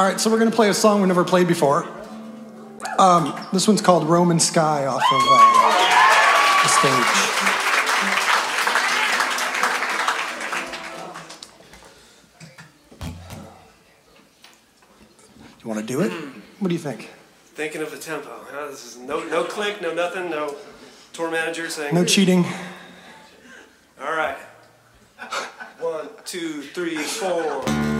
All right, so we're gonna play a song we never played before. Um, this one's called Roman Sky off of uh, the stage. You want to do it? What do you think? Thinking of the tempo. Huh? This is no no click, no nothing, no tour manager saying. No cheating. All right. One, two, three, four.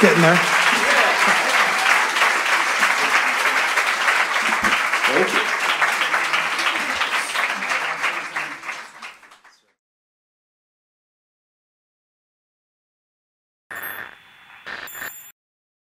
getting there.